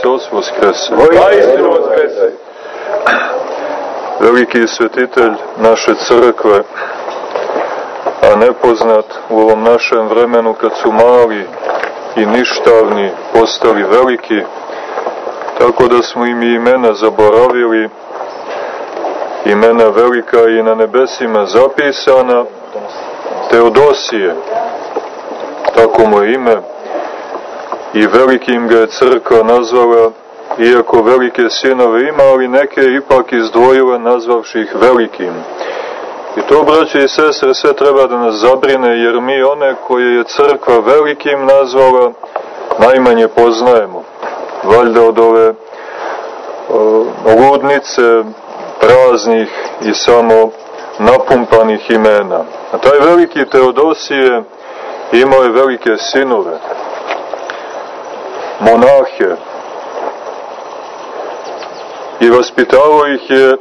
Hristos Voskrese. Vojstinu Voskrese. Veliki svetitelj naše crkve, a nepoznat u ovom našem vremenu kad su mali i ništavni postali veliki, tako da smo im i imena zaboravili, imena velika i na nebesima zapisana, Teodosije, tako mu je ime, i velikim ga je crkva nazvala, iako velike sinove ima, ali neke ipak izdvojila nazvavši ih velikim. I to, braće i sestre, sve treba da nas zabrine, jer mi one koje je crkva velikim nazvala, najmanje poznajemo. Valjda od ove o, ludnice praznih i samo napumpanih imena. A taj veliki Teodosije imao je velike sinove, monahe, i vaspitavao ih je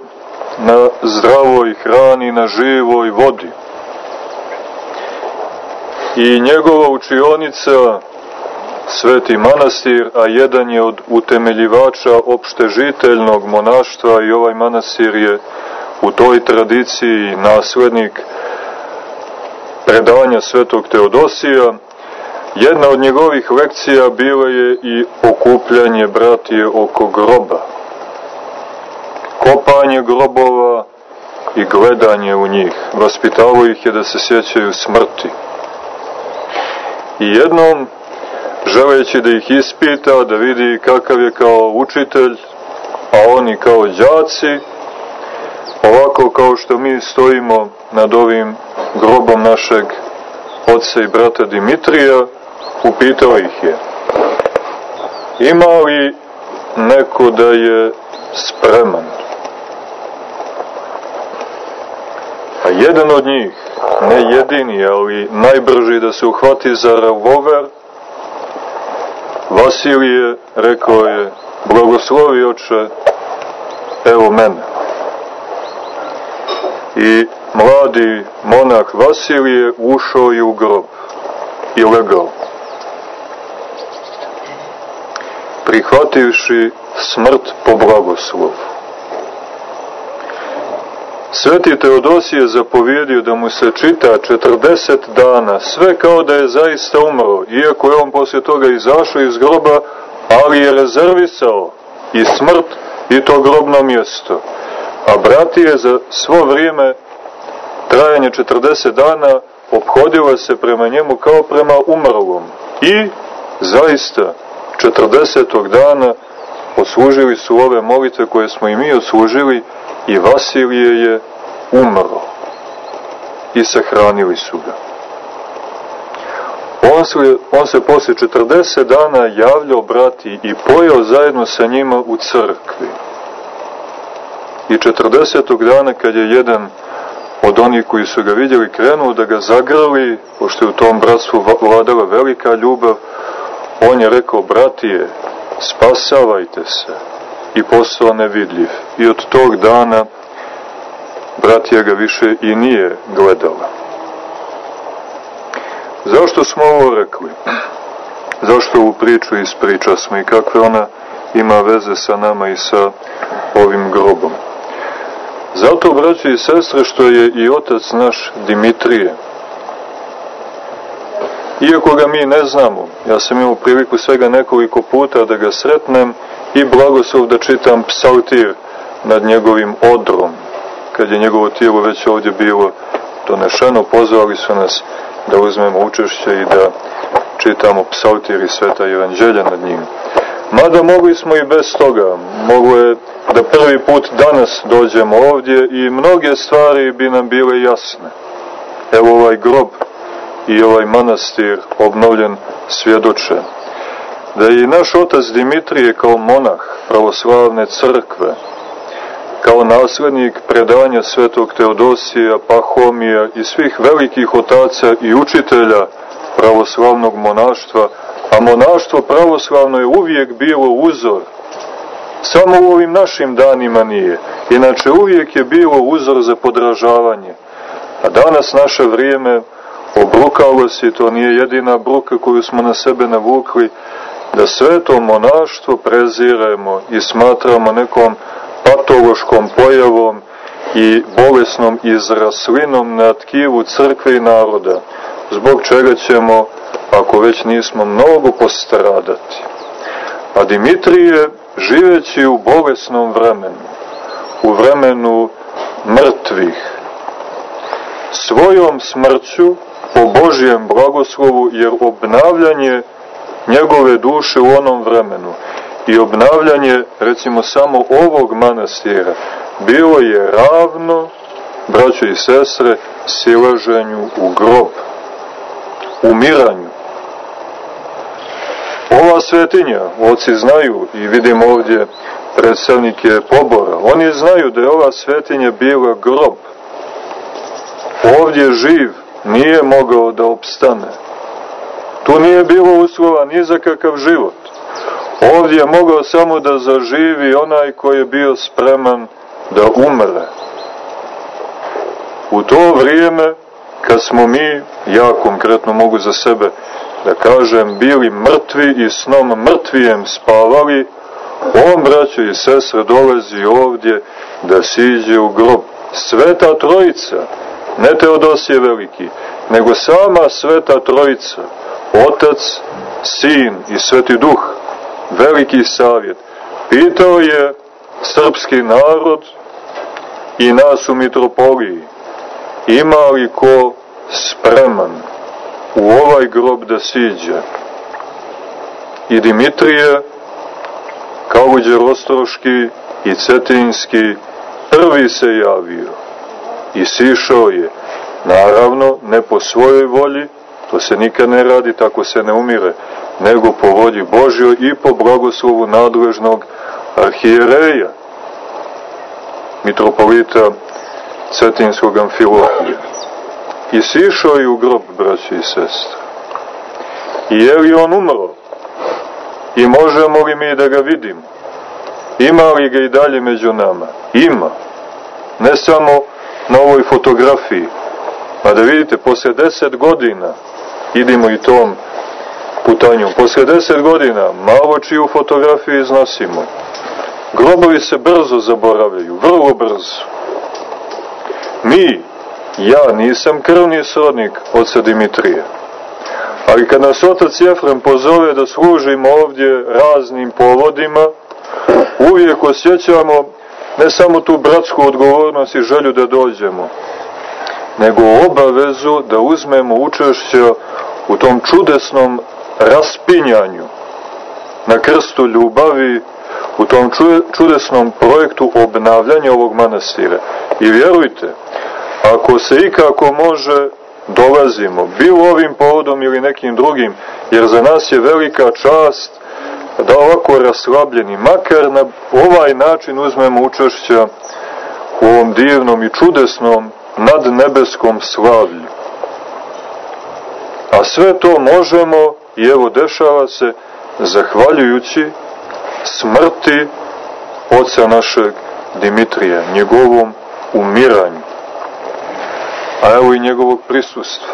na zdravoj hrani, na živoj vodi. I njegova učionica, Sveti manastir, a jedan je od utemeljivača opštežiteljnog monaštva i ovaj manastir je u toj tradiciji naslednik predanja svetog Teodosija, jedna od njegovih lekcija bila je i okupljanje bratije oko groba. Kopanje grobova i gledanje u njih. Vaspitavo ih je da se sjećaju smrti. I jednom, želeći da ih ispita, da vidi kakav je kao učitelj, a oni kao đaci, ovako kao što mi stojimo nad ovim grobom našeg oca i brata Dimitrija, upitao ih je. Ima li neko da je spreman? A jedan od njih, ne jedini, ali najbrži da se uhvati za revolver, Vasilije rekao je, blagoslovi oče, evo mene. I mladi monah Vasilije ušao i u grob i legao. Prihvativši smrt po blagoslovu. Sveti Teodosije zapovjedio da mu se čita 40 dana, sve kao da je zaista umro, iako je on poslije toga izašao iz groba, ali je rezervisao i smrt i to grobno mjesto. A bratije za svo vrijeme trajanje 40 dana obhodila se prema njemu kao prema umrlom. I zaista 40. dana oslužili su ove molitve koje smo i mi oslužili i Vasilije je umro i sahranili su ga. On se, on se posle 40 dana javljao brati i pojao zajedno sa njima u crkvi. I 40. dana kad je jedan od onih koji su ga vidjeli krenuo da ga zagrali, pošto je u tom bratstvu vladala velika ljubav, on je rekao, bratije, spasavajte se i postao nevidljiv. I od tog dana bratija ga više i nije gledala. Zašto smo ovo rekli? Zašto ovu priču ispriča smo i kakve ona ima veze sa nama i sa ovim grobom? Zato, braći i sestre, što je i otac naš Dimitrije, iako ga mi ne znamo, ja sam imao priliku svega nekoliko puta da ga sretnem i blagoslov da čitam psaltir nad njegovim odrom, kad je njegovo tijelo već ovdje bilo donešeno, pozvali su nas da uzmemo učešće i da čitamo psaltir i sveta evanđelja nad njim. Mada mogli smo i bez toga, moglo je prvi put danas dođemo ovdje i mnoge stvari bi nam bile jasne. Evo ovaj grob i ovaj manastir obnovljen svjedoče. Da i naš otac Dimitrije kao monah pravoslavne crkve, kao naslednik predanja svetog Teodosija, Pahomija i svih velikih otaca i učitelja pravoslavnog monaštva, a monaštvo pravoslavno je uvijek bilo uzor. Samo u ovim našim danima nije. Inače uvijek je bilo uzor za podražavanje. A danas naše vrijeme obrukalo se, to nije jedina bruka koju smo na sebe navukli, da sveto monaštvo preziremo i smatramo nekom patološkom pojavom i bolesnom izraslinom na tkivu crkve i naroda, zbog čega ćemo, ako već nismo mnogo postradati. A Dimitrije, živeći u bolesnom vremenu, u vremenu mrtvih, svojom smrću, po Božijem blagoslovu, jer obnavljanje njegove duše u onom vremenu i obnavljanje, recimo, samo ovog manastira, bilo je ravno, braćo i sestre, silaženju u grob, umiranju. Ova svetinja, oci znaju i vidimo ovdje predstavnike pobora, oni znaju da je ova svetinja bila grob. Ovdje živ nije mogao da opstane. Tu nije bilo uslova ni za kakav život. Ovdje je mogao samo da zaživi onaj koji je bio spreman da umre. U to vrijeme, kad smo mi, ja konkretno mogu za sebe da kažem, bili mrtvi i snom mrtvijem spavali, on, braćo i sestre, dolazi ovdje da siđe u grob. Sveta Trojica, ne Teodosije Veliki, nego sama Sveta Trojica, Otac, Sin i Sveti Duh, veliki savjet, pitao je srpski narod i nas u mitropoliji, ima li ko spreman u ovaj grob da siđe? I Dimitrije, Kaluđe Rostroški i Cetinski prvi se javio i sišao je, naravno ne po svojoj volji, to se nikad ne radi, tako se ne umire, nego po volji Božjoj i po blagoslovu nadležnog arhijereja, mitropolita Cetinskog Amfilohija. I sišao je u grob, braći i sestre. I je li on umro? I možemo li mi da ga vidimo? Ima li ga i dalje među nama? Ima. Ne samo na ovoj fotografiji. A da vidite, posle deset godina, idimo i tom putanjom, posle deset godina, malo čiju fotografiju iznosimo. Grobovi se brzo zaboravljaju, vrlo brzo. Mi, ja nisam krvni srodnik oca Dimitrija. Ali kad nas otac Jefrem pozove da služimo ovdje raznim povodima, uvijek osjećamo ne samo tu bratsku odgovornost i želju da dođemo, nego obavezu da uzmemo učešće u tom čudesnom raspinjanju na krstu ljubavi, u tom čudesnom projektu obnavljanja ovog manastira. I vjerujte, ako se ikako može, dolazimo, bilo ovim povodom ili nekim drugim, jer za nas je velika čast da ovako raslabljeni, makar na ovaj način uzmemo učešća u ovom divnom i čudesnom nadnebeskom slavlju. A sve to možemo, i evo dešava se, zahvaljujući smrti oca našeg Dimitrija, njegovom umiranju. A evo i njegovog prisustva.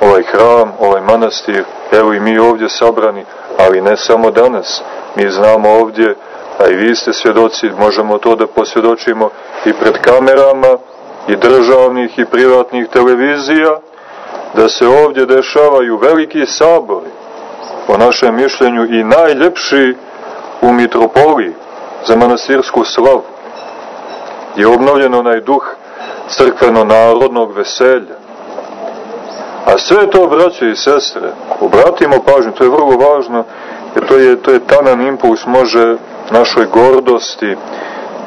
Ovaj hram, ovaj manastir, evo i mi ovdje sabrani, ali ne samo danas. Mi znamo ovdje, a i vi ste svjedoci, možemo to da posvjedočimo i pred kamerama, i državnih i privatnih televizija, da se ovdje dešavaju veliki sabori, po našem mišljenju i najljepši u mitropoliji za manastirsku slavu, je obnovljen onaj duh crkveno-narodnog veselja. A sve to, braće i sestre, obratimo pažnju, to je vrlo važno, jer to je, to je tanan impuls, može našoj gordosti,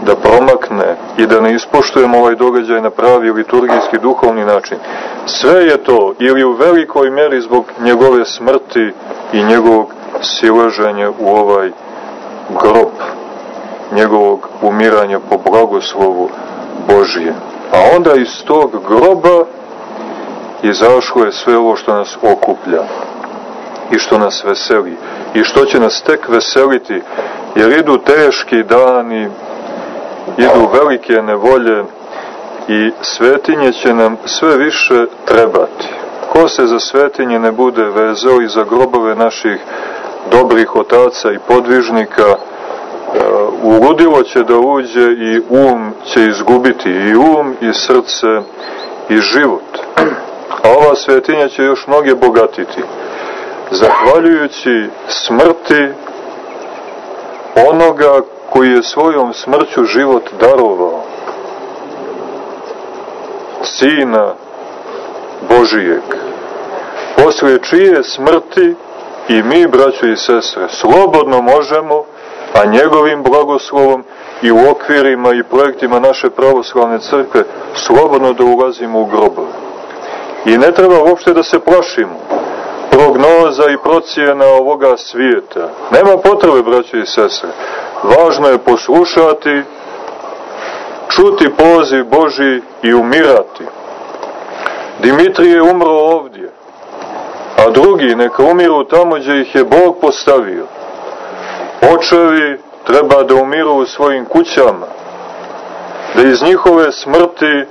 da promakne i da ne ispoštujemo ovaj događaj na pravi liturgijski duhovni način. Sve je to ili u velikoj meri zbog njegove smrti i njegovog silaženja u ovaj grob, njegovog umiranja po blagoslovu Božije. A onda iz tog groba izašlo je sve ovo što nas okuplja i što nas veseli i što će nas tek veseliti jer idu teški dani idu velike nevolje i svetinje će nam sve više trebati. Ko se za svetinje ne bude vezao i za grobove naših dobrih otaca i podvižnika, uludilo će da uđe i um će izgubiti, i um, i srce, i život. A ova svetinja će još mnoge bogatiti. Zahvaljujući smrti onoga koji je svojom smrću život darovao. Sina Božijeg. Posle čije smrti i mi, braćo i sestre, slobodno možemo, a njegovim blagoslovom i u okvirima i projektima naše pravoslavne crkve, slobodno da ulazimo u grobove. I ne treba uopšte da se plašimo prognoza i procijena ovoga svijeta. Nema potrebe, braćo i sestre. Važno je poslušati, čuti poziv Boži i umirati. Dimitrije je umro ovdje, a drugi neka umiru tamo gdje ih je Bog postavio. Očevi treba da umiru u svojim kućama, da iz njihove smrti,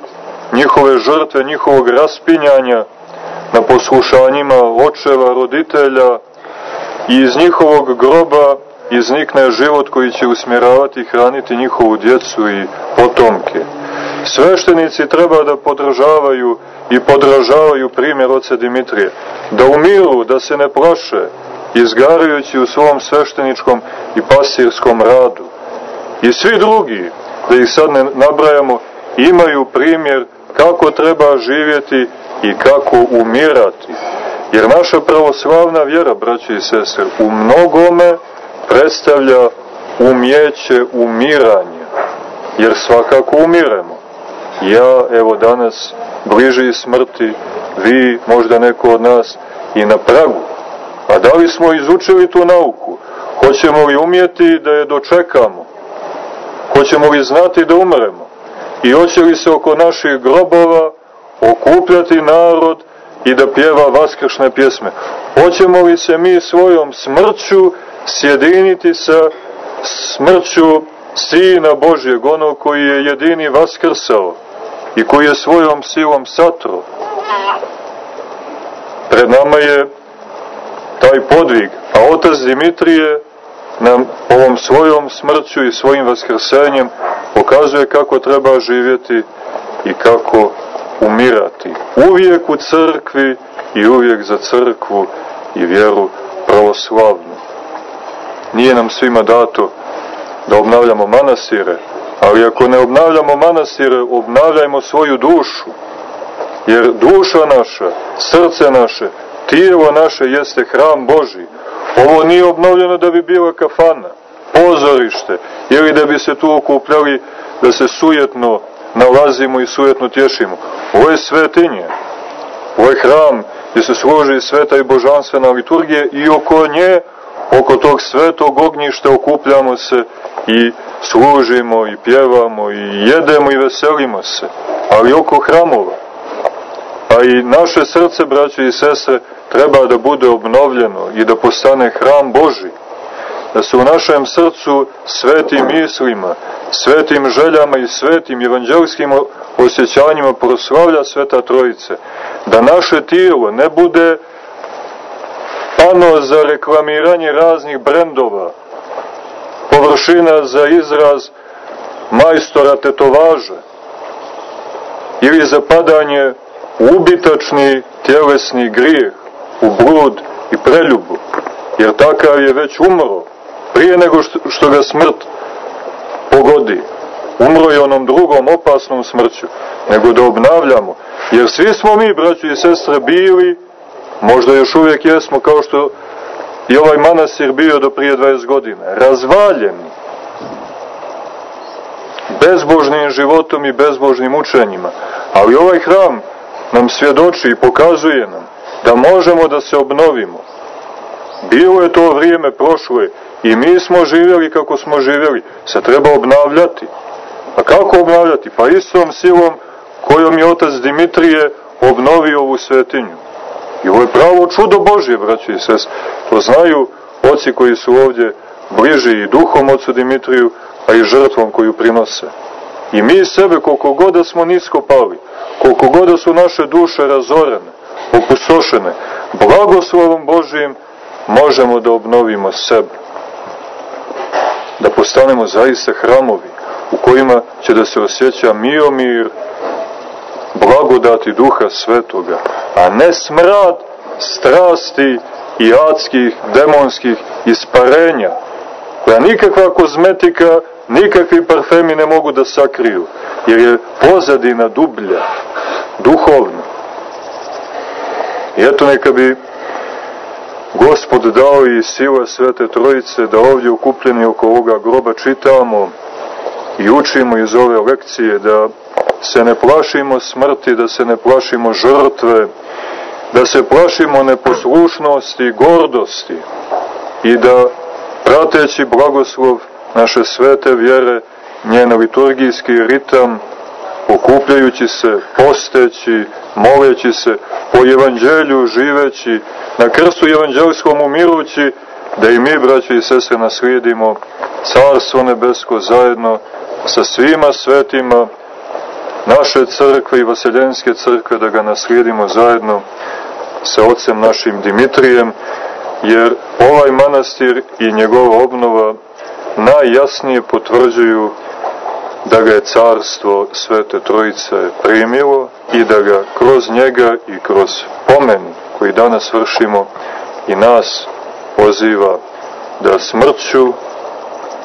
njihove žrtve, njihovog raspinjanja, na poslušanjima očeva, roditelja i iz njihovog groba iznikne život koji će usmjeravati i hraniti njihovu djecu i potomke. Sveštenici treba da podržavaju i podražavaju primjer oca Dimitrije, da umiru, da se ne plaše, izgarajući u svom svešteničkom i pasirskom radu. I svi drugi, da ih sad ne nabrajamo, imaju primjer kako treba živjeti i kako umirati. Jer naša pravoslavna vjera, braći i sestre, u mnogome predstavlja umjeće umiranja. Jer svakako umiremo. Ja, evo danas, bliži smrti, vi, možda neko od nas, i na pragu. A da li smo izučili tu nauku? Hoćemo li umjeti da je dočekamo? Hoćemo li znati da umremo? I hoće li se oko naših grobova okupljati narod i da pjeva vaskršne pjesme? Hoćemo li se mi svojom smrću sjediniti sa smrću Sina Božjeg, onog koji je jedini vaskrsao i koji je svojom silom satro? Pred nama je taj podvig, a otac Dimitrije nam ovom svojom smrću i svojim vaskrsenjem pokazuje kako treba živjeti i kako umirati. Uvijek u crkvi i uvijek za crkvu i vjeru pravoslavnu. Nije nam svima dato da obnavljamo manastire, ali ako ne obnavljamo manastire, obnavljajmo svoju dušu. Jer duša naša, srce naše, tijelo naše jeste hram Boži. Ovo nije obnovljeno da bi bila kafana, pozorište, ili da bi se tu okupljali, da se sujetno nalazimo i sujetno tješimo. Ovo je svetinje. Ovo je hram gdje se služi sveta i božanstvena liturgija i oko nje, oko tog svetog ognjišta okupljamo se i služimo i pjevamo i jedemo i veselimo se. Ali oko hramova. A i naše srce, braće i sestre, treba da bude obnovljeno i da postane hram Boži da se u našem srcu svetim mislima, svetim željama i svetim evanđelskim osjećanjima proslavlja Sveta Trojice, da naše tijelo ne bude pano za reklamiranje raznih brendova, površina za izraz majstora tetovaže ili za padanje u ubitačni tjelesni grijeh, u blud i preljubu, jer takav je već umro prije nego što ga smrt pogodi. Umro je onom drugom opasnom smrću, nego da obnavljamo. Jer svi smo mi, braći i sestre, bili, možda još uvijek jesmo, kao što i ovaj manastir bio do prije 20 godina, razvaljeni bezbožnim životom i bezbožnim učenjima. Ali ovaj hram nam svjedoči i pokazuje nam da možemo da se obnovimo. Bilo je to vrijeme prošlo I mi smo živjeli kako smo živjeli. Se treba obnavljati. A kako obnavljati? Pa istom silom kojom je otac Dimitrije obnovio ovu svetinju. I ovo je pravo čudo Božje, braći i sest. To znaju oci koji su ovdje bliži i duhom ocu Dimitriju, a i žrtvom koju prinose. I mi sebe, koliko god da smo nisko pali, koliko god da su naše duše razorene, opustošene, blagoslovom Božijim možemo da obnovimo sebe. Da postanemo zaista hramovi u kojima će da se osjeća mio mir, blagodati duha svetoga, a ne smrad strasti i adskih, demonskih isparenja, koja nikakva kozmetika, nikakvi parfemi ne mogu da sakriju, jer je pozadina dublja, duhovna. I eto neka bi Gospod dao i sila Svete Trojice da ovdje ukupljeni oko ovoga groba čitamo i učimo iz ove lekcije da se ne plašimo smrti, da se ne plašimo žrtve, da se plašimo neposlušnosti i gordosti i da prateći blagoslov naše svete vjere, njen liturgijski ritam, okupljajući se, posteći, moleći se, po evanđelju živeći, na krstu evanđelskom umirući, da i mi, braći i sese, naslijedimo Carstvo nebesko zajedno sa svima svetima naše crkve i Vaseljenske crkve, da ga naslijedimo zajedno sa ocem našim Dimitrijem, jer ovaj manastir i njegova obnova najjasnije potvrđuju da ga je carstvo Svete Trojice primilo i da ga kroz njega i kroz pomen koji danas vršimo i nas poziva da smrću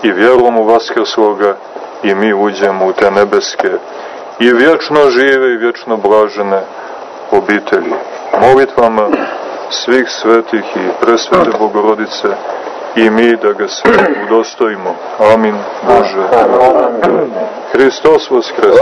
i vjerom u Vaskrsloga i mi uđemo u te nebeske i vječno žive i vječno blažene obitelji. Molitvama svih svetih i presvete Bogorodice i mi da ga sve udostojimo. Amin Bože. Hristos Voskres.